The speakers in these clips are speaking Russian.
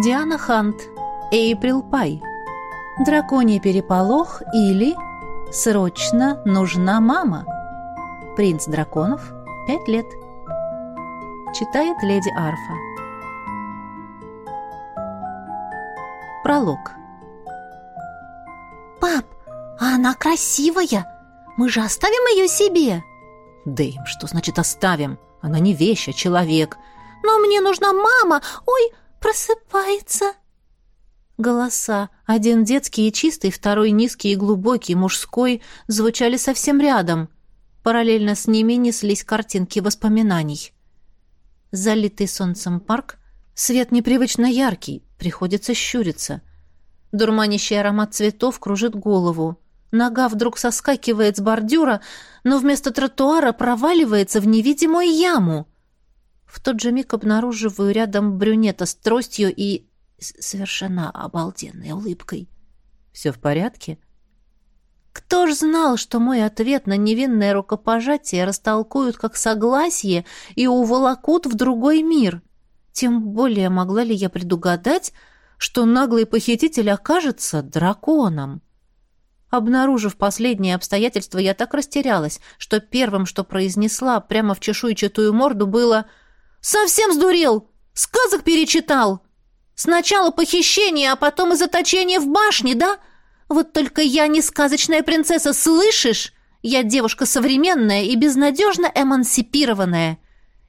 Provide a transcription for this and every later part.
Диана Хант. Эйприл Пай. Драконий переполох или Срочно нужна мама. Принц драконов. Пять лет. Читает леди Арфа. Пролог. «Пап, а она красивая! Мы же оставим ее себе!» «Дэйм, что значит оставим? Она не вещь, а человек!» «Но мне нужна мама! Ой, просыпается!» Голоса, один детский и чистый, второй низкий и глубокий, мужской, звучали совсем рядом. Параллельно с ними неслись картинки воспоминаний. Залитый солнцем парк, свет непривычно яркий, приходится щуриться. Дурманящий аромат цветов кружит голову. Нога вдруг соскакивает с бордюра, но вместо тротуара проваливается в невидимую яму. В тот же миг обнаруживаю рядом брюнета с тростью и совершенно обалденной улыбкой. «Все в порядке?» Кто ж знал, что мой ответ на невинное рукопожатие растолкуют как согласие и уволокут в другой мир? Тем более могла ли я предугадать, что наглый похититель окажется драконом? Обнаружив последнее обстоятельство, я так растерялась, что первым, что произнесла прямо в чешуйчатую морду, было «Совсем сдурел! Сказок перечитал!» Сначала похищение, а потом и заточение в башне, да? Вот только я не сказочная принцесса, слышишь? Я девушка современная и безнадежно эмансипированная.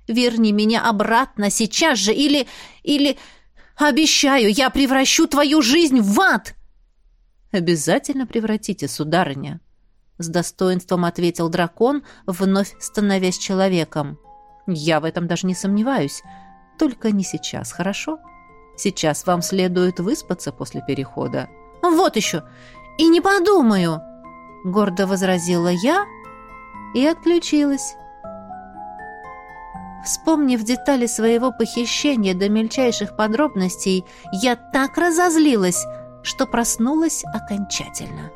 Верни меня обратно сейчас же или... или... Обещаю, я превращу твою жизнь в ад!» «Обязательно превратите, сударыня», — с достоинством ответил дракон, вновь становясь человеком. «Я в этом даже не сомневаюсь. Только не сейчас, хорошо?» Сейчас вам следует выспаться после перехода». «Вот еще! И не подумаю!» — гордо возразила я и отключилась. Вспомнив детали своего похищения до мельчайших подробностей, я так разозлилась, что проснулась окончательно.